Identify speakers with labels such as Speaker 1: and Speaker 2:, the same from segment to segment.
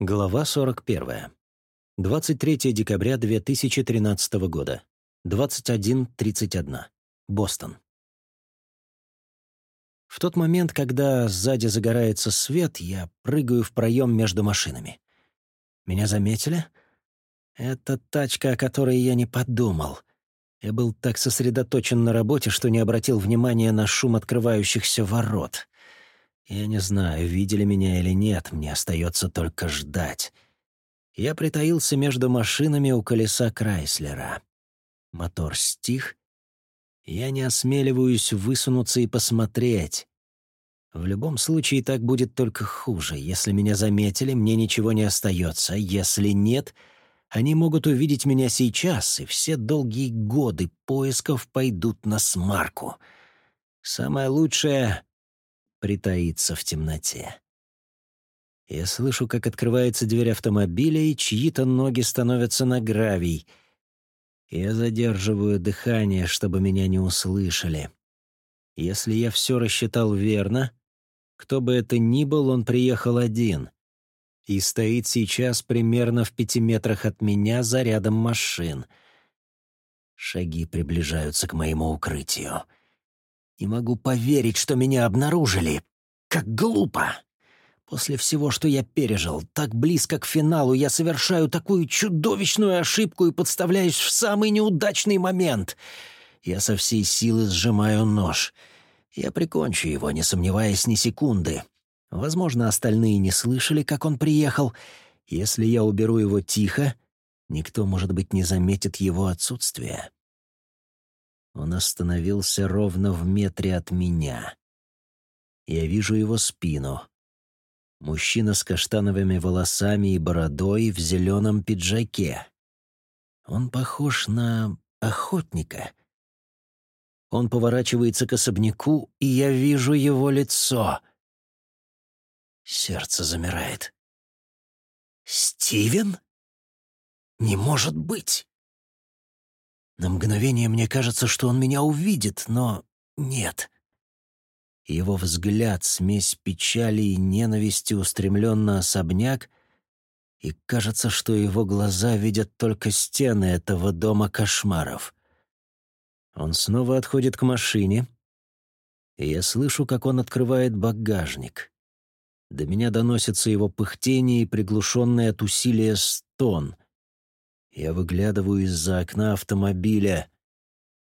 Speaker 1: Глава 41. 23 декабря 2013 года. 21.31. Бостон. В тот момент, когда сзади загорается свет, я прыгаю в проем между машинами. Меня заметили? Это тачка, о которой я не подумал. Я был так сосредоточен на работе, что не обратил внимания на шум открывающихся ворот. Я не знаю, видели меня или нет, мне остается только ждать. Я притаился между машинами у колеса Крайслера. Мотор стих. Я не осмеливаюсь высунуться и посмотреть. В любом случае так будет только хуже. Если меня заметили, мне ничего не остается. Если нет, они могут увидеть меня сейчас, и все долгие годы поисков пойдут на смарку. Самое лучшее притаиться в темноте. Я слышу, как открывается дверь автомобиля, и чьи-то ноги становятся на гравий. Я задерживаю дыхание, чтобы меня не услышали. Если я все рассчитал верно, кто бы это ни был, он приехал один и стоит сейчас примерно в пяти метрах от меня за рядом машин. Шаги приближаются к моему укрытию. Не могу поверить, что меня обнаружили. Как глупо! После всего, что я пережил, так близко к финалу, я совершаю такую чудовищную ошибку и подставляюсь в самый неудачный момент. Я со всей силы сжимаю нож. Я прикончу его, не сомневаясь ни секунды. Возможно, остальные не слышали, как он приехал. Если я уберу его тихо, никто, может быть, не заметит его отсутствие. Он остановился ровно в метре от меня. Я вижу его спину. Мужчина с каштановыми волосами и бородой в зеленом пиджаке. Он похож на охотника. Он поворачивается к особняку, и я вижу его лицо. Сердце замирает. «Стивен? Не может быть!» На мгновение мне кажется, что он меня увидит, но нет. Его взгляд, смесь печали и ненависти устремлен на особняк, и кажется, что его глаза видят только стены этого дома кошмаров. Он снова отходит к машине, и я слышу, как он открывает багажник. До меня доносится его пыхтение и приглушенный от усилия стон — я выглядываю из-за окна автомобиля.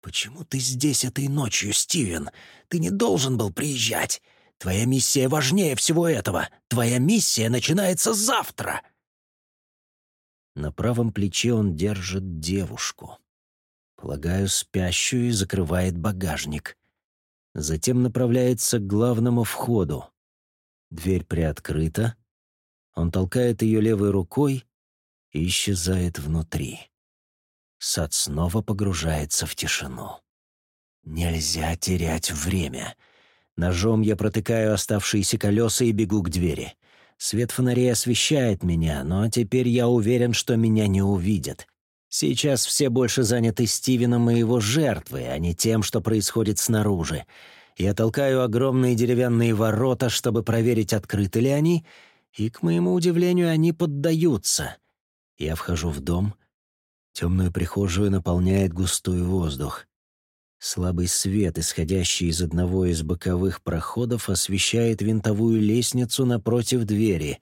Speaker 1: «Почему ты здесь этой ночью, Стивен? Ты не должен был приезжать. Твоя миссия важнее всего этого. Твоя миссия начинается завтра!» На правом плече он держит девушку. Полагаю, спящую и закрывает багажник. Затем направляется к главному входу. Дверь приоткрыта. Он толкает ее левой рукой, и исчезает внутри. Сад снова погружается в тишину. Нельзя терять время. Ножом я протыкаю оставшиеся колеса и бегу к двери. Свет фонарей освещает меня, но теперь я уверен, что меня не увидят. Сейчас все больше заняты Стивеном и его жертвой, а не тем, что происходит снаружи. Я толкаю огромные деревянные ворота, чтобы проверить, открыты ли они, и, к моему удивлению, они поддаются — я вхожу в дом. Темную прихожую наполняет густой воздух. Слабый свет, исходящий из одного из боковых проходов, освещает винтовую лестницу напротив двери.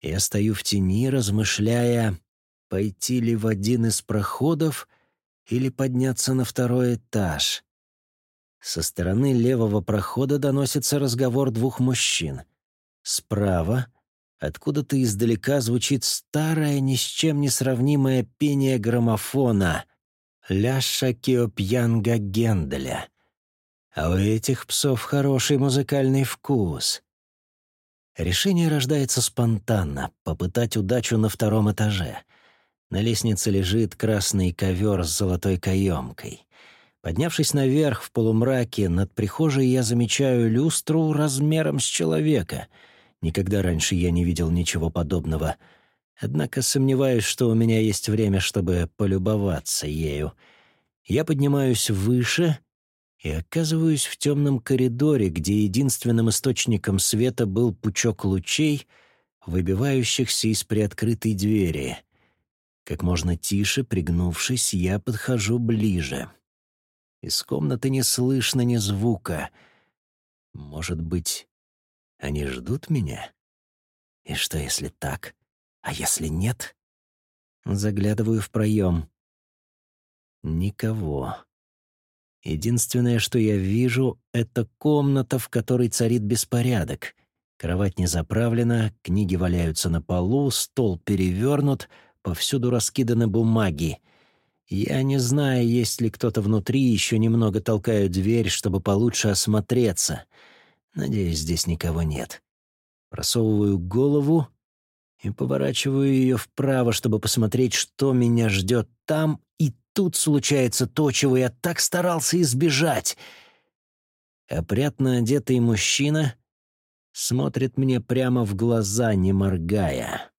Speaker 1: Я стою в тени, размышляя, пойти ли в один из проходов или подняться на второй этаж. Со стороны левого прохода доносится разговор двух мужчин. Справа Откуда-то издалека звучит старое, ни с чем не сравнимое пение граммофона «Ляша Киопьянга Генделя». А у этих псов хороший музыкальный вкус. Решение рождается спонтанно — попытать удачу на втором этаже. На лестнице лежит красный ковер с золотой каемкой. Поднявшись наверх в полумраке, над прихожей я замечаю люстру размером с человека — Никогда раньше я не видел ничего подобного. Однако сомневаюсь, что у меня есть время, чтобы полюбоваться ею. Я поднимаюсь выше и оказываюсь в темном коридоре, где единственным источником света был пучок лучей, выбивающихся из приоткрытой двери. Как можно тише, пригнувшись, я подхожу ближе. Из комнаты не слышно ни звука. Может быть, они ждут меня? И что, если так? А если нет? Заглядываю в проем. Никого. Единственное, что я вижу, — это комната, в которой царит беспорядок. Кровать не заправлена, книги валяются на полу, стол перевернут, повсюду раскиданы бумаги. Я не знаю, есть ли кто-то внутри, еще немного толкаю дверь, чтобы получше осмотреться. Надеюсь, здесь никого нет. Просовываю голову и поворачиваю ее вправо, чтобы посмотреть, что меня ждет там, и тут случается то, чего я так старался избежать. Опрятно одетый мужчина смотрит мне прямо в глаза, не моргая.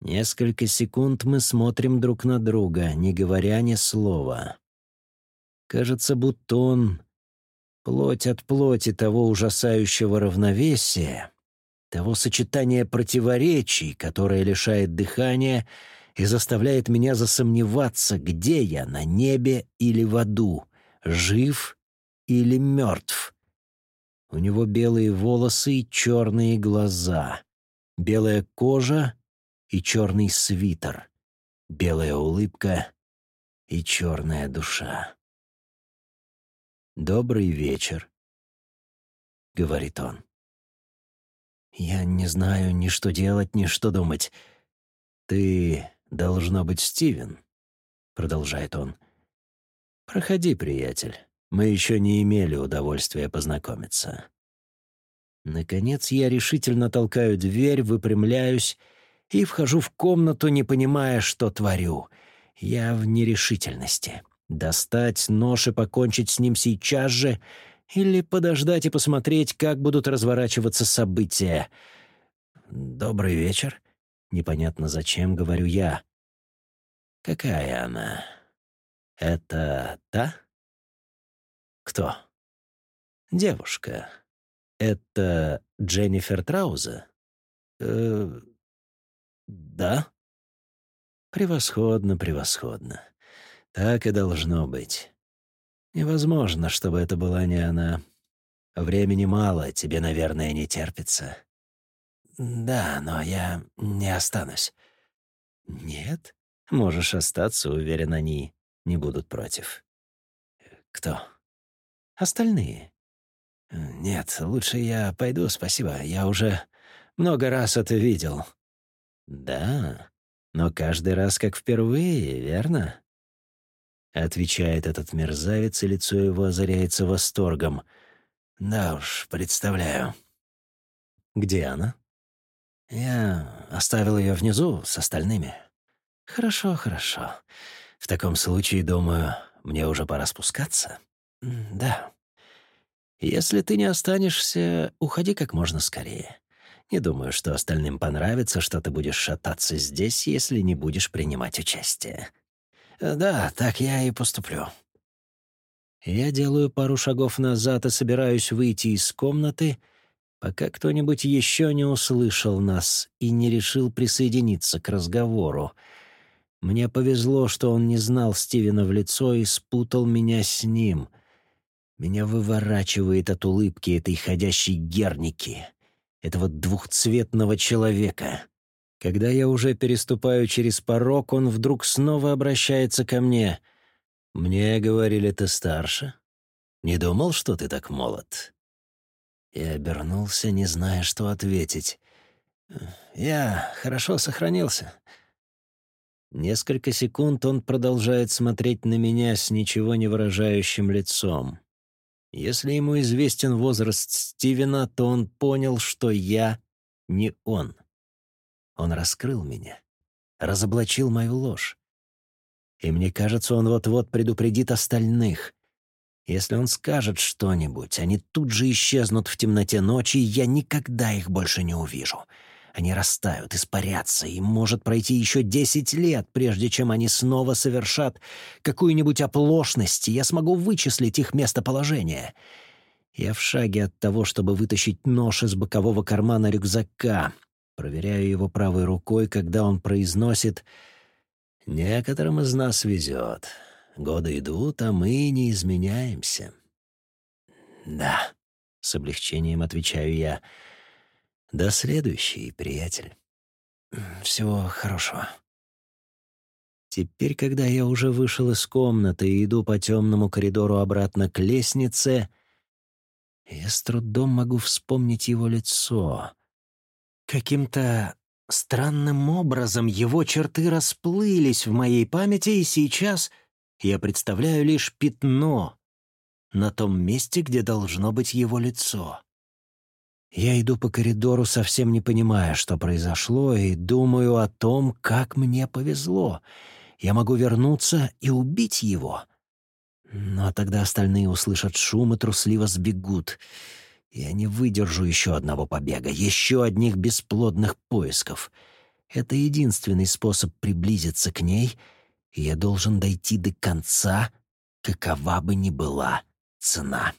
Speaker 1: Несколько секунд мы смотрим друг на друга, не говоря ни слова. Кажется, будто он плоть от плоти того ужасающего равновесия, того сочетания противоречий, которое лишает дыхания и заставляет меня засомневаться, где я, на небе или в аду, жив или мертв. У него белые волосы и черные глаза, белая кожа и черный свитер, белая улыбка и черная душа. «Добрый вечер», — говорит он. «Я не знаю ни что делать, ни что думать. Ты должно быть Стивен», — продолжает он. «Проходи, приятель. Мы еще не имели удовольствия познакомиться». Наконец я решительно толкаю дверь, выпрямляюсь и вхожу в комнату, не понимая, что творю. Я в нерешительности. Достать нож и покончить с ним сейчас же или подождать и посмотреть, как будут разворачиваться события. «Добрый вечер», Непонятно зачем, говорю я. Какая она? Это та? Кто? Девушка. Это Дженнифер Трауза? Э, да. Превосходно, превосходно. Так и должно быть. Невозможно, чтобы это была не она. Времени мало, тебе, наверное, не терпится. «Да, но я не останусь». «Нет? Можешь остаться, уверен, они не будут против». «Кто?» «Остальные». «Нет, лучше я пойду, спасибо. Я уже много раз это видел». «Да, но каждый раз как впервые, верно?» Отвечает этот мерзавец, и лицо его озаряется восторгом. «Да уж, представляю». «Где она?» Я оставил ее внизу с остальными. Хорошо, хорошо. В таком случае, думаю, мне уже пора спускаться. Да. Если ты не останешься, уходи как можно скорее. Не думаю, что остальным понравится, что ты будешь шататься здесь, если не будешь принимать участие. Да, так я и поступлю. Я делаю пару шагов назад и собираюсь выйти из комнаты — пока кто-нибудь еще не услышал нас и не решил присоединиться к разговору. Мне повезло, что он не знал Стивена в лицо и спутал меня с ним. Меня выворачивает от улыбки этой ходящей герники, этого двухцветного человека. Когда я уже переступаю через порог, он вдруг снова обращается ко мне. «Мне говорили, ты старше. Не думал, что ты так молод?» и обернулся, не зная, что ответить. «Я хорошо сохранился». Несколько секунд он продолжает смотреть на меня с ничего не выражающим лицом. Если ему известен возраст Стивена, то он понял, что я не он. Он раскрыл меня, разоблачил мою ложь. И мне кажется, он вот-вот предупредит остальных. Если он скажет что-нибудь, они тут же исчезнут в темноте ночи, и я никогда их больше не увижу. Они растают, испарятся, и может пройти еще десять лет, прежде чем они снова совершат какую-нибудь оплошность, и я смогу вычислить их местоположение. Я в шаге от того, чтобы вытащить нож из бокового кармана рюкзака, Проверяю его правой рукой, когда он произносит «Некоторым из нас везет. Годы идут, а мы не изменяемся». «Да», — с облегчением отвечаю я. «До следующей, приятель. Всего хорошего». Теперь, когда я уже вышел из комнаты и иду по темному коридору обратно к лестнице, я с трудом могу вспомнить его лицо. Каким-то странным образом его черты расплылись в моей памяти, и сейчас я представляю лишь пятно на том месте, где должно быть его лицо. Я иду по коридору, совсем не понимая, что произошло, и думаю о том, как мне повезло — я могу вернуться и убить его. Но тогда остальные услышат шум и трусливо сбегут. Я не выдержу еще одного побега, еще одних бесплодных поисков. Это единственный способ приблизиться к ней, и я должен дойти до конца, какова бы ни была цена.